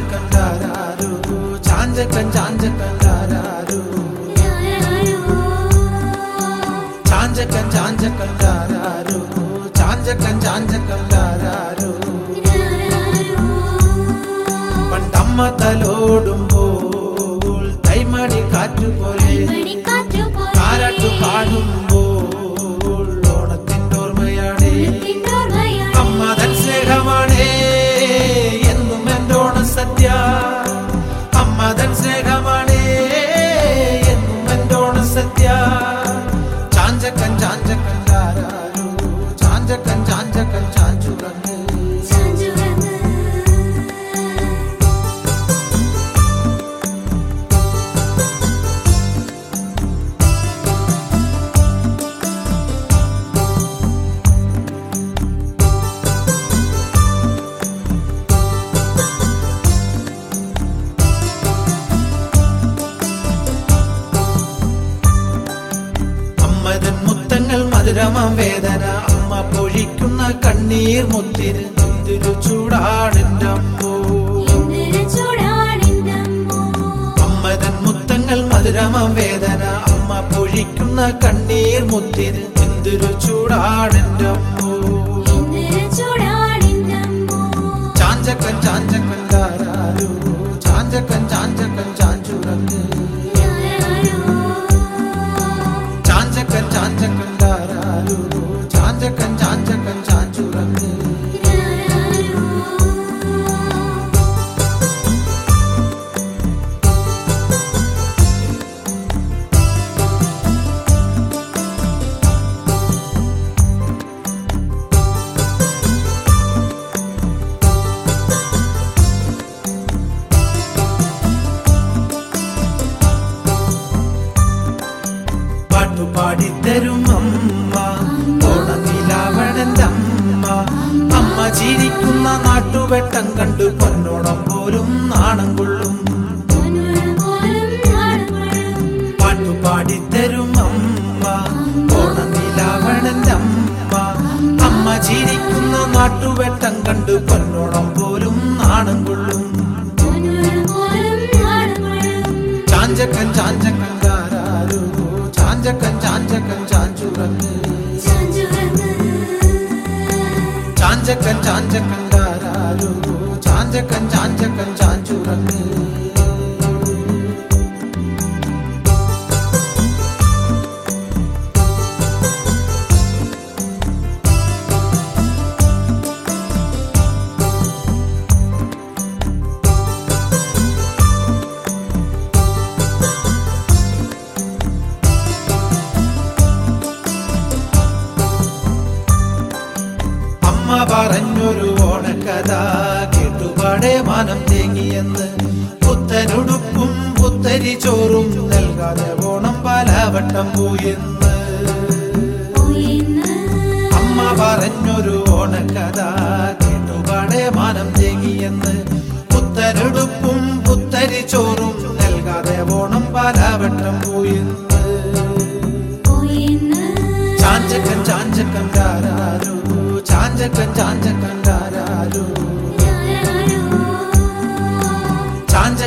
జాంజకం రారారు జాంజకం జాంజకం రారారు జాంజకం జాంజకం రారారు జాంజకం జాంజకం రారారు பண்டம்ம தலோடும் போல் தைமடி காற்று போலே ഓണസദ്യ അമ്മ തൻ സ്നേഹമാണേ എന്നും എൻ്റെ ഓണസദ്യ ചാഞ്ചക്കൻ ചാഞ്ചക്കൻ ആരാരോ ചാഞ്ചക്കൻ ചാഞ്ചക്കൻ വേദന അമ്മ പൊഴിക്കുന്ന കണ്ണീർ മുത്തിന് നന്ദിരു ചൂടാണെന്റെ അമ്മോ അമ്മതൻ മുത്തങ്ങൾ മധുരമ വേദന അമ്മ പൊഴിക്കുന്ന കണ്ണീർ മുത്തിന് നന്ദിരു ചൂടാണെന്റെ അമ്മോ ചാഞ്ചക്കൻ ചാഞ്ചക്കൻ കാരാരോ. ചാഞ്ചക്കൻ ചാഞ്ചക്കൻ ചാഞ്ചുറങ്ങ്. ചാഞ്ചക്കൻ ചാഞ്ചക്കൻ കാരാരോ. the. നാട്ടുവെട്ടം കണ്ടു പൊന്നോണം പോലും നാണം കൊള്ളും. പാട്ടുപാടിത്തരും അമ്മ ഓണനിലാവണന്റെ അമ്മ അമ്മ ചിരിക്കുന്ന നാട്ടുവെട്ടം കണ്ടു പൊന്നോണം പോലും നാണം കൊള്ളും. ചാഞ്ചക്കൻ ചാഞ്ചക്കൻ കാരാരോ ചാഞ്ചക്കൻ ചാഞ്ചക്കൻ ചാഞ്ചുറങ്ങ്. ചാഞ്ചക്കൻ ചാഞ്ചക്കൻ കാരാരോ ചാഞ്ചക്കൻ ചാഞ്ചക്കൻ ചാഞ്ചുറങ്ങ് അമ്മ പറഞ്ഞൊരു ഓണക്കഥ കേട്ടുപാടെ മാനം തേങ്ങിയെന്ന് പുത്തനുടുപ്പും പുത്തരി ചോറും നൽകാതെ ഓണം പലവട്ടം പോയെന്ന്. അമ്മ പറഞ്ഞൊരു ഓണക്കഥ കേട്ടു പാടെ മാനം തേങ്ങിയെന്ന് പുത്തനുടുപ്പും പുത്തരി ചോറും നൽകാതെ ഓണം പലവട്ടം പോയെന്ന്. ചാഞ്ചക്കൻ ചാഞ്ചക്കൻ കാരാലു ചാഞ്ചക്കൻ ചാഞ്ചക്കൻ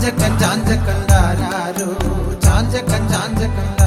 झांझकन झांझकन रारा रो। झांझकन झांझकन